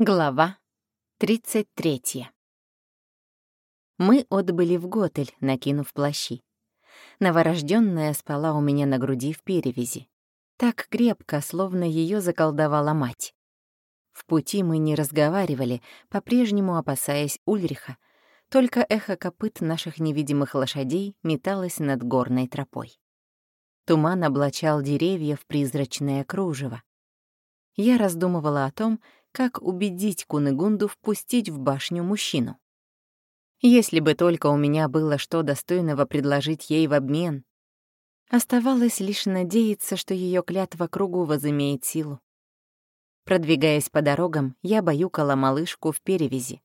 Глава 33. Мы отбыли в Готель, накинув плащи. Новорожденная спала у меня на груди в перевязи. Так крепко, словно ее заколдовала мать. В пути мы не разговаривали, по-прежнему опасаясь Ульриха, только эхо копыт наших невидимых лошадей металось над горной тропой. Туман облачал деревья в призрачное кружево. Я раздумывала о том, как убедить Кунегунду впустить в башню мужчину. Если бы только у меня было что достойного предложить ей в обмен. Оставалось лишь надеяться, что ее клятва кругу возымеет силу. Продвигаясь по дорогам, я баюкала малышку в перевязи.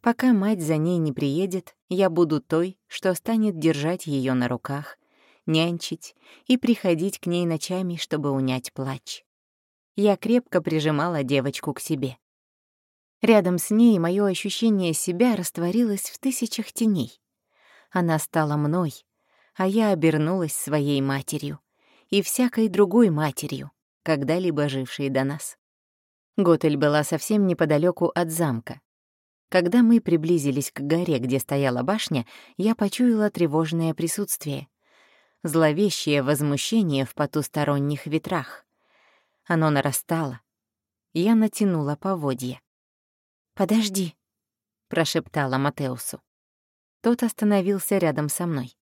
Пока мать за ней не приедет, я буду той, что станет держать ее на руках, нянчить и приходить к ней ночами, чтобы унять плач я крепко прижимала девочку к себе. Рядом с ней мое ощущение себя растворилось в тысячах теней. Она стала мной, а я обернулась своей матерью и всякой другой матерью, когда-либо жившей до нас. Готель была совсем неподалеку от замка. Когда мы приблизились к горе, где стояла башня, я почуяла тревожное присутствие, зловещее возмущение в потусторонних ветрах. Оно нарастало. Я натянула поводья. «Подожди», — прошептала Матеусу. Тот остановился рядом со мной.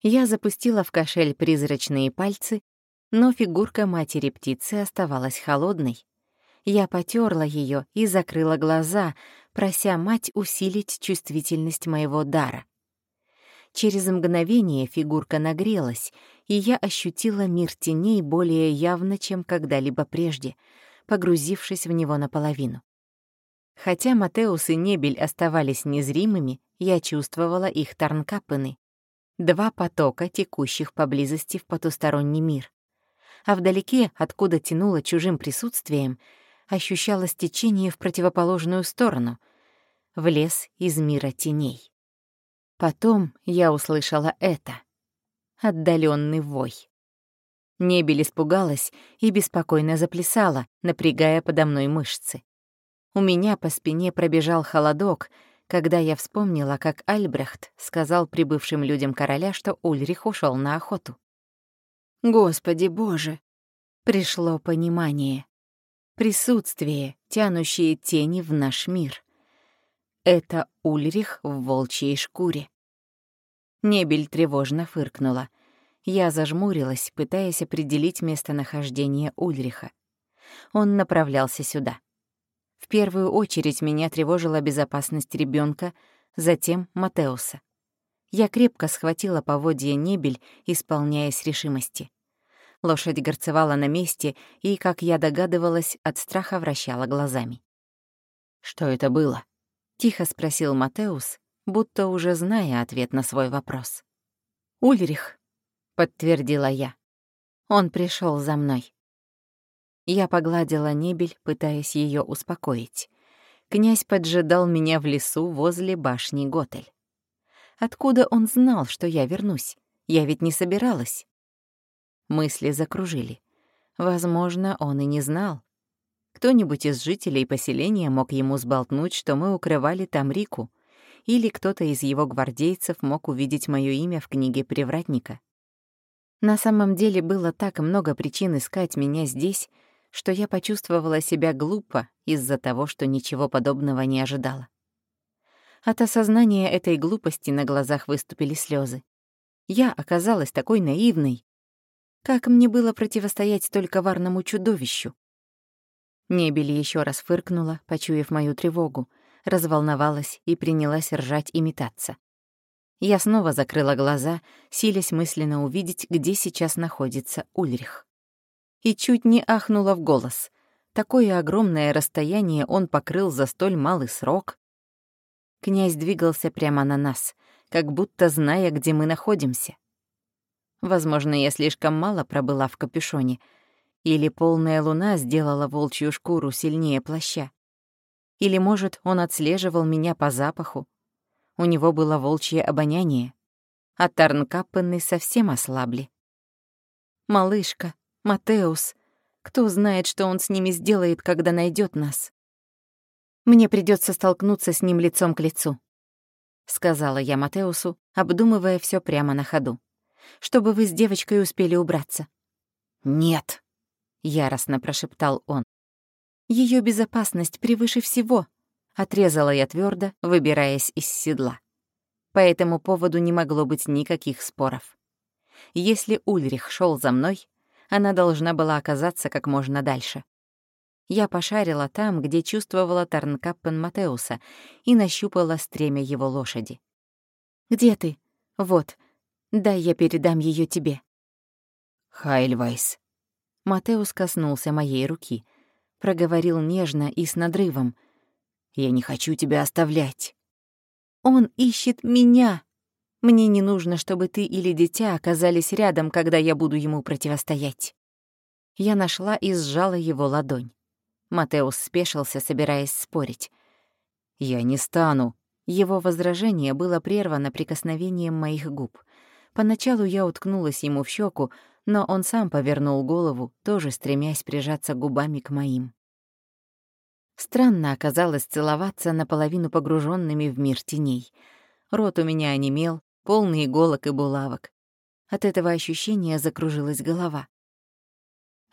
Я запустила в кошель призрачные пальцы, но фигурка матери птицы оставалась холодной. Я потерла ее и закрыла глаза, прося мать усилить чувствительность моего дара. Через мгновение фигурка нагрелась, и я ощутила мир теней более явно, чем когда-либо прежде, погрузившись в него наполовину. Хотя Матеус и Небель оставались незримыми, я чувствовала их тарнкапыны. Два потока, текущих поблизости в потусторонний мир. А вдалеке, откуда тянуло чужим присутствием, ощущалось течение в противоположную сторону, в лес из мира теней. Потом я услышала это. Отдаленный вой. Небель испугалась и беспокойно заплясала, напрягая подо мной мышцы. У меня по спине пробежал холодок, когда я вспомнила, как Альбрехт сказал прибывшим людям короля, что Ульрих ушел на охоту. Господи боже! Пришло понимание. Присутствие, тянущее тени в наш мир. Это Ульрих в волчьей шкуре. Небель тревожно фыркнула. Я зажмурилась, пытаясь определить местонахождение Ульриха. Он направлялся сюда. В первую очередь меня тревожила безопасность ребенка, затем Матеуса. Я крепко схватила поводья Небель, исполняясь решимости. Лошадь горцевала на месте и, как я догадывалась, от страха вращала глазами. «Что это было?» Тихо спросил Матеус, будто уже зная ответ на свой вопрос. «Ульрих», — подтвердила я. Он пришел за мной. Я погладила небель, пытаясь ее успокоить. Князь поджидал меня в лесу возле башни Готель. Откуда он знал, что я вернусь? Я ведь не собиралась. Мысли закружили. Возможно, он и не знал. Кто-нибудь из жителей поселения мог ему сболтнуть, что мы укрывали там Рику, или кто-то из его гвардейцев мог увидеть моё имя в книге привратника. На самом деле было так много причин искать меня здесь, что я почувствовала себя глупо из-за того, что ничего подобного не ожидала. От осознания этой глупости на глазах выступили слезы. Я оказалась такой наивной. Как мне было противостоять только варному чудовищу? Небель еще раз фыркнула, почуяв мою тревогу, разволновалась и принялась ржать и метаться. Я снова закрыла глаза, силясь мысленно увидеть, где сейчас находится Ульрих. И чуть не ахнула в голос. Такое огромное расстояние он покрыл за столь малый срок. Князь двигался прямо на нас, как будто зная, где мы находимся. Возможно, я слишком мало пробыла в капюшоне — или полная луна сделала волчью шкуру сильнее плаща. Или, может, он отслеживал меня по запаху. У него было волчье обоняние. А Тарнкаппены совсем ослабли. Малышка, Матеус, кто знает, что он с ними сделает, когда найдет нас? Мне придется столкнуться с ним лицом к лицу», — сказала я Матеусу, обдумывая все прямо на ходу, «чтобы вы с девочкой успели убраться». «Нет», — яростно прошептал он. Ее безопасность превыше всего», — отрезала я твердо, выбираясь из седла. По этому поводу не могло быть никаких споров. Если Ульрих шел за мной, она должна была оказаться как можно дальше. Я пошарила там, где чувствовала Тарнкаппен Матеуса, и нащупала стремя его лошади. «Где ты? Вот. Дай я передам ее тебе». «Хайльвейс». Матеус коснулся моей руки, проговорил нежно и с надрывом. «Я не хочу тебя оставлять». Он ищет меня. Мне не нужно, чтобы ты или дитя оказались рядом, когда я буду ему противостоять. Я нашла и сжала его ладонь. Матеус спешился, собираясь спорить. «Я не стану». Его возражение было прервано прикосновением моих губ. Поначалу я уткнулась ему в щеку, но он сам повернул голову, тоже стремясь прижаться губами к моим. Странно оказалось целоваться наполовину погруженными в мир теней. Рот у меня онемел, полный иголок и булавок. От этого ощущения закружилась голова.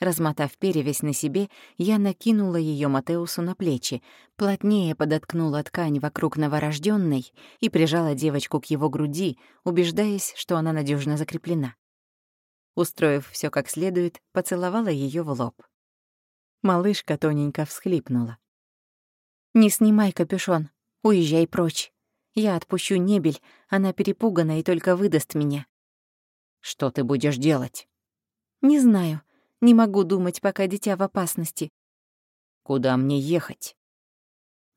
Размотав перевязь на себе, я накинула ее Матеусу на плечи, плотнее подоткнула ткань вокруг новорожденной и прижала девочку к его груди, убеждаясь, что она надежно закреплена. Устроив все как следует, поцеловала ее в лоб. Малышка тоненько всхлипнула. «Не снимай капюшон. Уезжай прочь. Я отпущу небель, она перепугана и только выдаст меня». «Что ты будешь делать?» «Не знаю. Не могу думать, пока дитя в опасности». «Куда мне ехать?»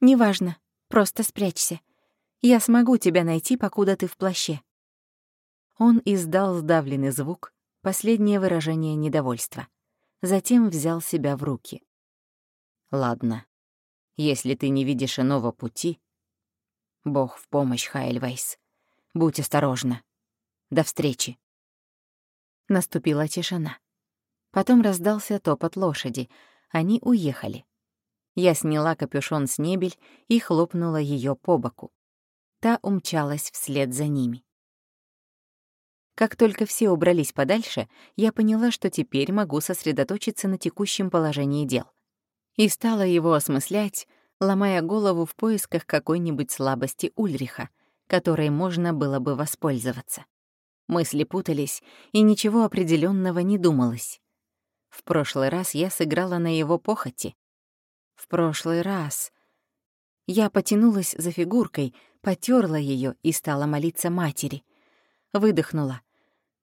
«Неважно. Просто спрячься. Я смогу тебя найти, покуда ты в плаще». Он издал сдавленный звук, последнее выражение недовольства. Затем взял себя в руки. «Ладно, если ты не видишь иного пути... Бог в помощь, Хайльвейс. Будь осторожна. До встречи. Наступила тишина. Потом раздался топот лошади. Они уехали. Я сняла капюшон с Небель и хлопнула ее по боку. Та умчалась вслед за ними. Как только все убрались подальше, я поняла, что теперь могу сосредоточиться на текущем положении дел и стала его осмыслять, ломая голову в поисках какой-нибудь слабости Ульриха, которой можно было бы воспользоваться. Мысли путались, и ничего определенного не думалось. В прошлый раз я сыграла на его похоти. В прошлый раз... Я потянулась за фигуркой, потерла ее и стала молиться матери. Выдохнула.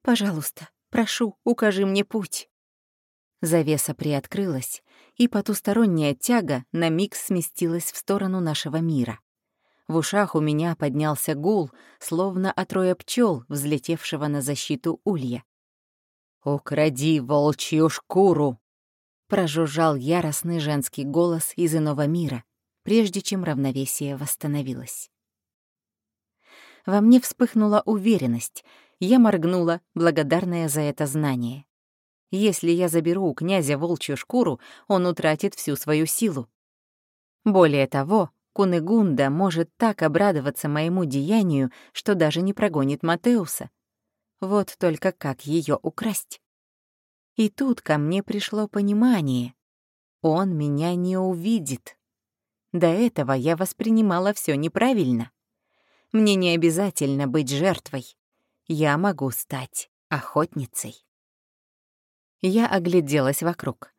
«Пожалуйста, прошу, укажи мне путь». Завеса приоткрылась, и потусторонняя тяга на миг сместилась в сторону нашего мира. В ушах у меня поднялся гул, словно от роя пчел, взлетевшего на защиту улья. «Укради волчью шкуру!» — прожужжал яростный женский голос из иного мира, прежде чем равновесие восстановилось. Во мне вспыхнула уверенность, я моргнула, благодарная за это знание. Если я заберу у князя волчью шкуру, он утратит всю свою силу. Более того, Кунегунда может так обрадоваться моему деянию, что даже не прогонит Матеуса. Вот только как ее украсть? И тут ко мне пришло понимание. Он меня не увидит. До этого я воспринимала все неправильно. Мне не обязательно быть жертвой. Я могу стать охотницей. Я огляделась вокруг.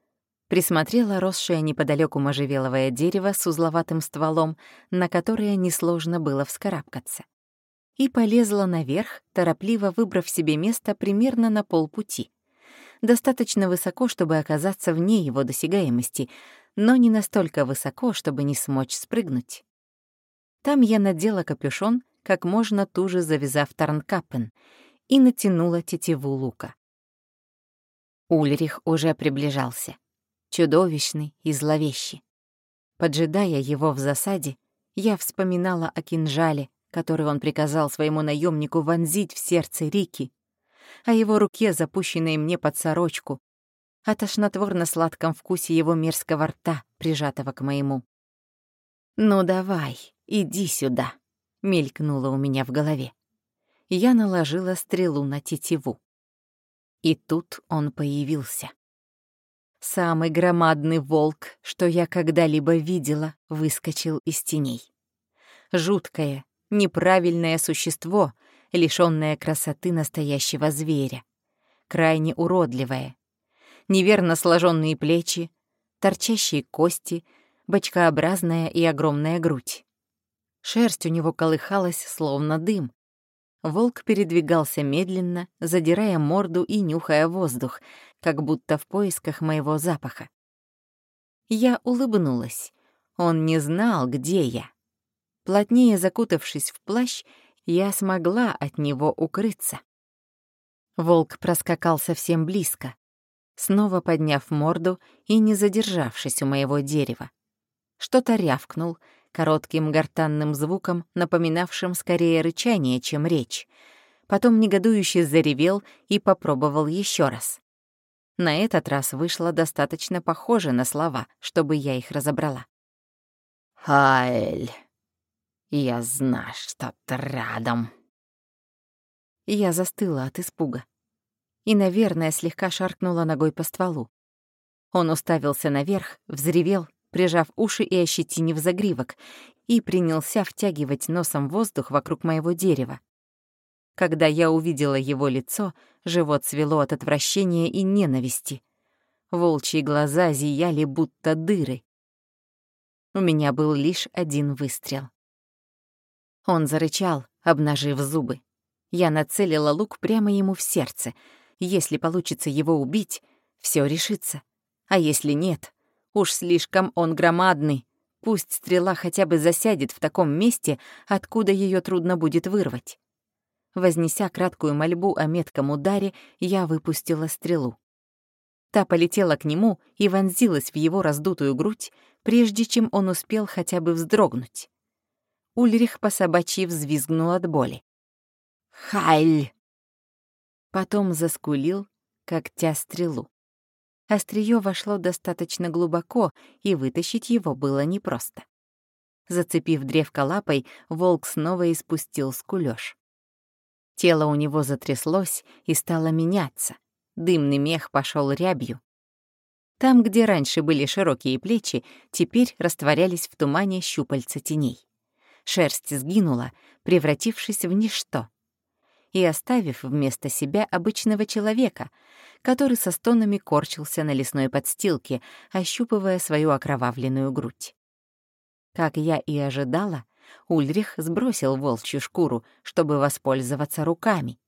Присмотрела росшее неподалеку можжевеловое дерево с узловатым стволом, на которое несложно было вскарабкаться. И полезла наверх, торопливо выбрав себе место примерно на полпути. Достаточно высоко, чтобы оказаться вне его досягаемости, но не настолько высоко, чтобы не смочь спрыгнуть. Там я надела капюшон, как можно туже завязав тарнкапен, и натянула тетиву лука. Ульрих уже приближался, чудовищный и зловещий. Поджидая его в засаде, я вспоминала о кинжале, который он приказал своему наемнику вонзить в сердце Рики, о его руке, запущенной мне под сорочку, о тошнотворно-сладком вкусе его мерзкого рта, прижатого к моему. «Ну давай, иди сюда», — мелькнуло у меня в голове. Я наложила стрелу на тетиву. И тут он появился. Самый громадный волк, что я когда-либо видела, выскочил из теней. Жуткое, неправильное существо, лишённое красоты настоящего зверя. Крайне уродливое. Неверно сложенные плечи, торчащие кости — бочкообразная и огромная грудь. Шерсть у него колыхалась, словно дым. Волк передвигался медленно, задирая морду и нюхая воздух, как будто в поисках моего запаха. Я улыбнулась. Он не знал, где я. Плотнее закутавшись в плащ, я смогла от него укрыться. Волк проскакал совсем близко, снова подняв морду и не задержавшись у моего дерева что-то рявкнул, коротким гортанным звуком, напоминавшим скорее рычание, чем речь. Потом негодующе заревел и попробовал еще раз. На этот раз вышло достаточно похоже на слова, чтобы я их разобрала. «Хайль, я знаю, что ты рядом». Я застыла от испуга и, наверное, слегка шаркнула ногой по стволу. Он уставился наверх, взревел прижав уши и ощетинив загривок, и принялся втягивать носом воздух вокруг моего дерева. Когда я увидела его лицо, живот свело от отвращения и ненависти. Волчьи глаза зияли, будто дыры. У меня был лишь один выстрел. Он зарычал, обнажив зубы. Я нацелила лук прямо ему в сердце. Если получится его убить, все решится. А если нет, Уж слишком он громадный. Пусть стрела хотя бы засядет в таком месте, откуда ее трудно будет вырвать. Вознеся краткую мольбу о метком ударе, я выпустила стрелу. Та полетела к нему и вонзилась в его раздутую грудь, прежде чем он успел хотя бы вздрогнуть. Ульрих по собачьи взвизгнул от боли. «Хайль!» Потом заскулил, как тя стрелу. Остриё вошло достаточно глубоко, и вытащить его было непросто. Зацепив древко лапой, волк снова испустил скулёж. Тело у него затряслось и стало меняться. Дымный мех пошел рябью. Там, где раньше были широкие плечи, теперь растворялись в тумане щупальца теней. Шерсть сгинула, превратившись в ничто и оставив вместо себя обычного человека, который со стонами корчился на лесной подстилке, ощупывая свою окровавленную грудь. Как я и ожидала, Ульрих сбросил волчью шкуру, чтобы воспользоваться руками.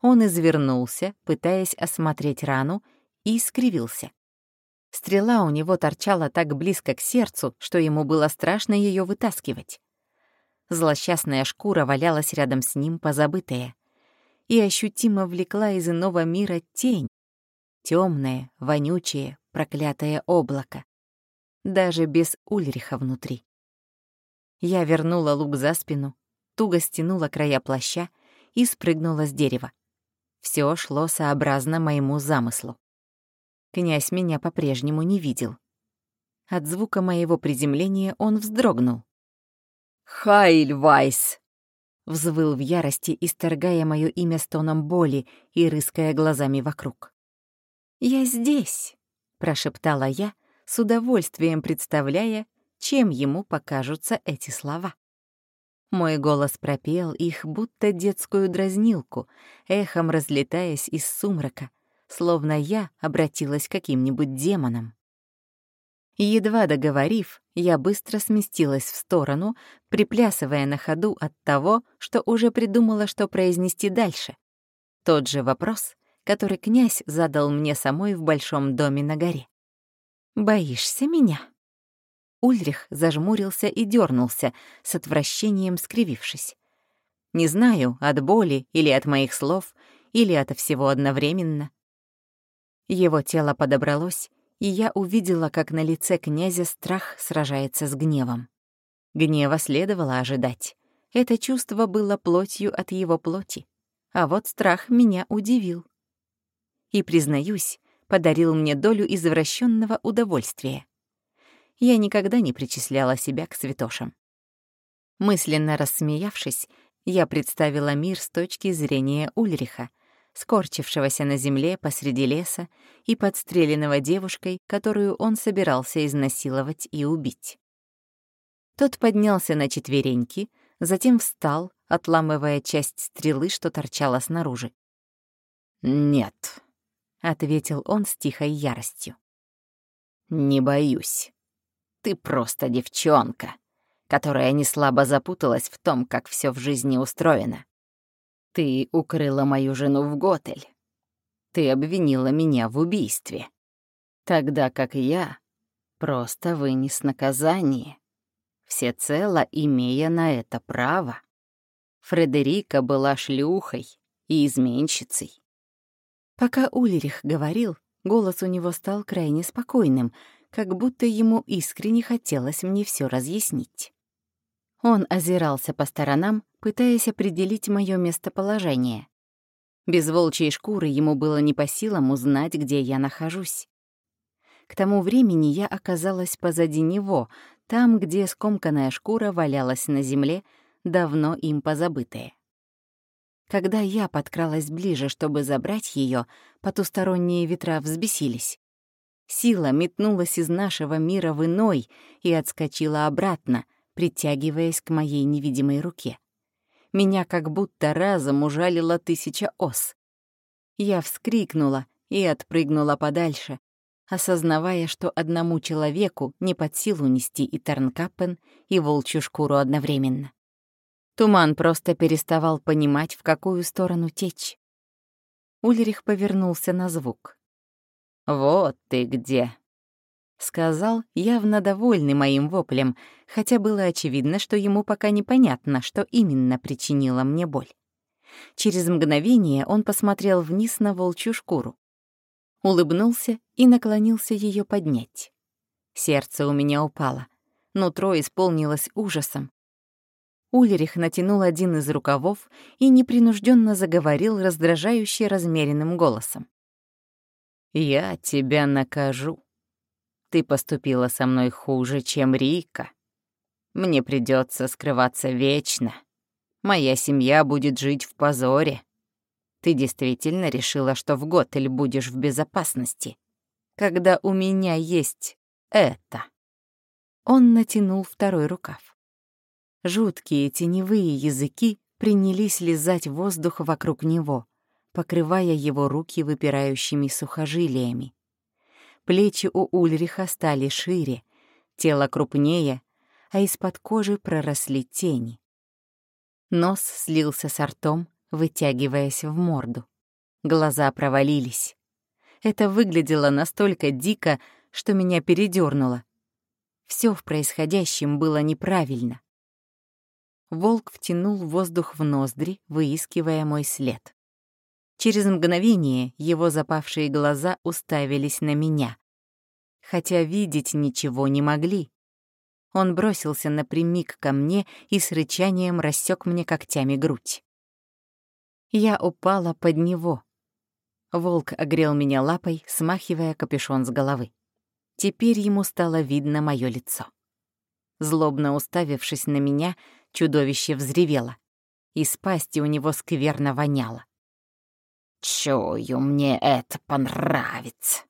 Он извернулся, пытаясь осмотреть рану, и скривился. Стрела у него торчала так близко к сердцу, что ему было страшно ее вытаскивать. Злосчастная шкура валялась рядом с ним, позабытая и ощутимо влекла из иного мира тень, темное, вонючее, проклятое облако, даже без Ульриха внутри. Я вернула лук за спину, туго стянула края плаща и спрыгнула с дерева. Все шло сообразно моему замыслу. Князь меня по-прежнему не видел. От звука моего приземления он вздрогнул. «Хайль Вайс!» Взвыл в ярости, исторгая моё имя с тоном боли и рыская глазами вокруг. «Я здесь», — прошептала я, с удовольствием представляя, чем ему покажутся эти слова. Мой голос пропел их, будто детскую дразнилку, эхом разлетаясь из сумрака, словно я обратилась к каким-нибудь демонам. Едва договорив, я быстро сместилась в сторону, приплясывая на ходу от того, что уже придумала, что произнести дальше. Тот же вопрос, который князь задал мне самой в большом доме на горе. «Боишься меня?» Ульрих зажмурился и дернулся, с отвращением скривившись. Не знаю, от боли или от моих слов, или от всего одновременно. Его тело подобралось, и я увидела, как на лице князя страх сражается с гневом. Гнева следовало ожидать. Это чувство было плотью от его плоти. А вот страх меня удивил. И, признаюсь, подарил мне долю извращенного удовольствия. я никогда не причисляла себя к святошам. Мысленно рассмеявшись, я представила мир с точки зрения Ульриха, скорчившегося на земле посреди леса и подстреленного девушкой, которую он собирался изнасиловать и убить. Тот поднялся на четвереньки, затем встал, отламывая часть стрелы, что торчала снаружи. «Нет», — ответил он с тихой яростью. «Не боюсь. Ты просто девчонка, которая не слабо запуталась в том, как все в жизни устроено. Ты укрыла мою жену в Готель. Ты обвинила меня в убийстве. Тогда как я просто вынес наказание, всецело имея на это право. Фредерика была шлюхой и изменщицей. Пока Ульрих говорил, голос у него стал крайне спокойным, как будто ему искренне хотелось мне все разъяснить. Он озирался по сторонам, пытаясь определить мое местоположение. Без волчьей шкуры ему было не по силам узнать, где я нахожусь. К тому времени я оказалась позади него, там, где скомканная шкура валялась на земле, давно им позабытая. Когда я подкралась ближе, чтобы забрать ее, потусторонние ветра взбесились. Сила метнулась из нашего мира в иной и отскочила обратно, притягиваясь к моей невидимой руке. Меня как будто разом ужалила тысяча ос. Я вскрикнула и отпрыгнула подальше, осознавая, что одному человеку не под силу нести и Тернкаппен, и волчью шкуру одновременно. Туман просто переставал понимать, в какую сторону течь. Ульрих повернулся на звук. «Вот ты где!» — сказал, явно довольный моим воплем, хотя было очевидно, что ему пока непонятно, что именно причинило мне боль. Через мгновение он посмотрел вниз на волчью шкуру. Улыбнулся и наклонился ее поднять. Сердце у меня упало. Нутро исполнилось ужасом. Ульрих натянул один из рукавов и непринужденно заговорил раздражающе размеренным голосом. «Я тебя накажу. Ты поступила со мной хуже, чем Рика. Мне придется скрываться вечно. Моя семья будет жить в позоре. Ты действительно решила, что в Готель будешь в безопасности, когда у меня есть это?» Он натянул второй рукав. Жуткие теневые языки принялись лизать воздух вокруг него, покрывая его руки выпирающими сухожилиями. Плечи у Ульриха стали шире, тело крупнее, а из-под кожи проросли тени. Нос слился с ртом, вытягиваясь в морду. Глаза провалились. Это выглядело настолько дико, что меня передёрнуло. Все в происходящем было неправильно. Волк втянул воздух в ноздри, выискивая мой след. Через мгновение его запавшие глаза уставились на меня. Хотя видеть ничего не могли. Он бросился напрямик ко мне и с рычанием рассек мне когтями грудь. Я упала под него. Волк огрел меня лапой, смахивая капюшон с головы. Теперь ему стало видно мое лицо. Злобно уставившись на меня, чудовище взревело. Из пасти у него скверно воняло. «Чую, мне это понравится!»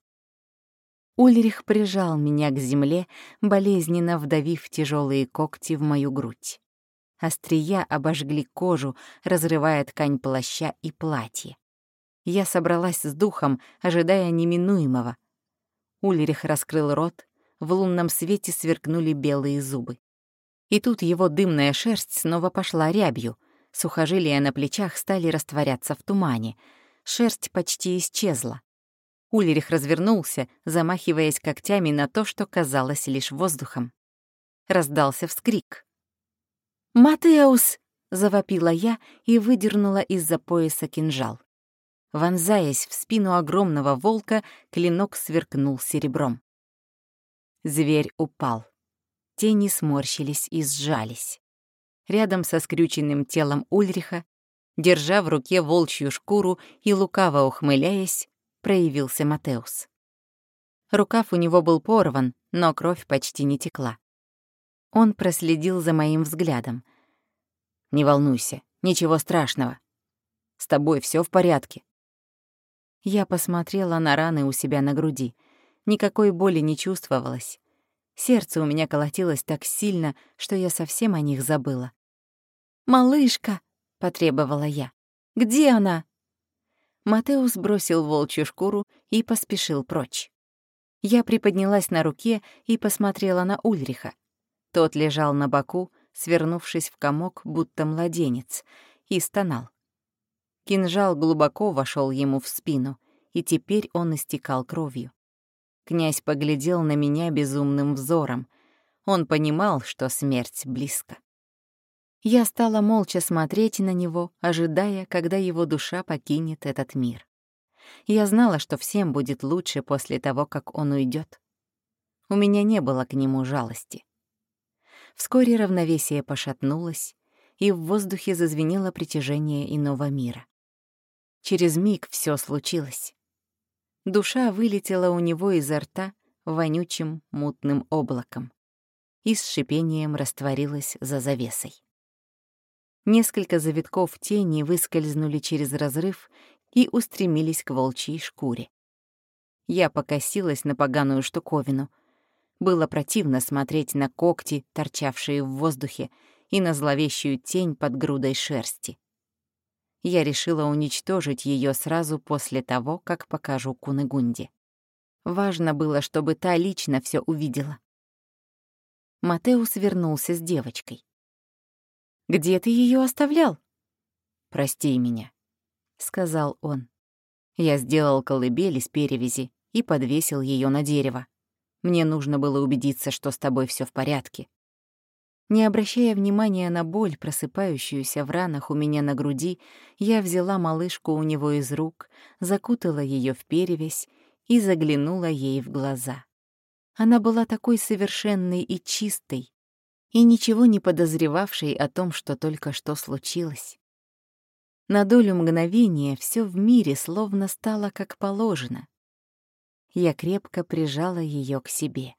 Ульрих прижал меня к земле, болезненно вдавив тяжелые когти в мою грудь. Острия обожгли кожу, разрывая ткань плаща и платья. Я собралась с духом, ожидая неминуемого. Ульрих раскрыл рот, в лунном свете сверкнули белые зубы. И тут его дымная шерсть снова пошла рябью, сухожилия на плечах стали растворяться в тумане, шерсть почти исчезла. Ульрих развернулся, замахиваясь когтями на то, что казалось лишь воздухом. Раздался вскрик. «Матеус!» — завопила я и выдернула из-за пояса кинжал. Вонзаясь в спину огромного волка, клинок сверкнул серебром. Зверь упал. Тени сморщились и сжались. Рядом со скрюченным телом Ульриха, держа в руке волчью шкуру и лукаво ухмыляясь, проявился Матеус. Рукав у него был порван, но кровь почти не текла. Он проследил за моим взглядом. «Не волнуйся, ничего страшного. С тобой все в порядке». Я посмотрела на раны у себя на груди. Никакой боли не чувствовалось. Сердце у меня колотилось так сильно, что я совсем о них забыла. «Малышка!» — потребовала я. «Где она?» Матеус бросил волчью шкуру и поспешил прочь. Я приподнялась на руке и посмотрела на Ульриха. Тот лежал на боку, свернувшись в комок, будто младенец, и стонал. Кинжал глубоко вошел ему в спину, и теперь он истекал кровью. Князь поглядел на меня безумным взором. Он понимал, что смерть близко. Я стала молча смотреть на него, ожидая, когда его душа покинет этот мир. Я знала, что всем будет лучше после того, как он уйдет. У меня не было к нему жалости. Вскоре равновесие пошатнулось, и в воздухе зазвенело притяжение иного мира. Через миг все случилось. Душа вылетела у него изо рта вонючим мутным облаком и с шипением растворилась за завесой. Несколько завитков тени выскользнули через разрыв и устремились к волчьей шкуре. Я покосилась на поганую штуковину. Было противно смотреть на когти, торчавшие в воздухе, и на зловещую тень под грудой шерсти я решила уничтожить ее сразу после того, как покажу Кунегунде. Важно было, чтобы та лично все увидела. Матеус вернулся с девочкой. «Где ты ее оставлял?» «Прости меня», — сказал он. Я сделал колыбель из перевязи и подвесил ее на дерево. Мне нужно было убедиться, что с тобой все в порядке. Не обращая внимания на боль, просыпающуюся в ранах у меня на груди, я взяла малышку у него из рук, закутала ее в перевязь и заглянула ей в глаза. Она была такой совершенной и чистой, и ничего не подозревавшей о том, что только что случилось. На долю мгновения все в мире словно стало как положено. Я крепко прижала ее к себе.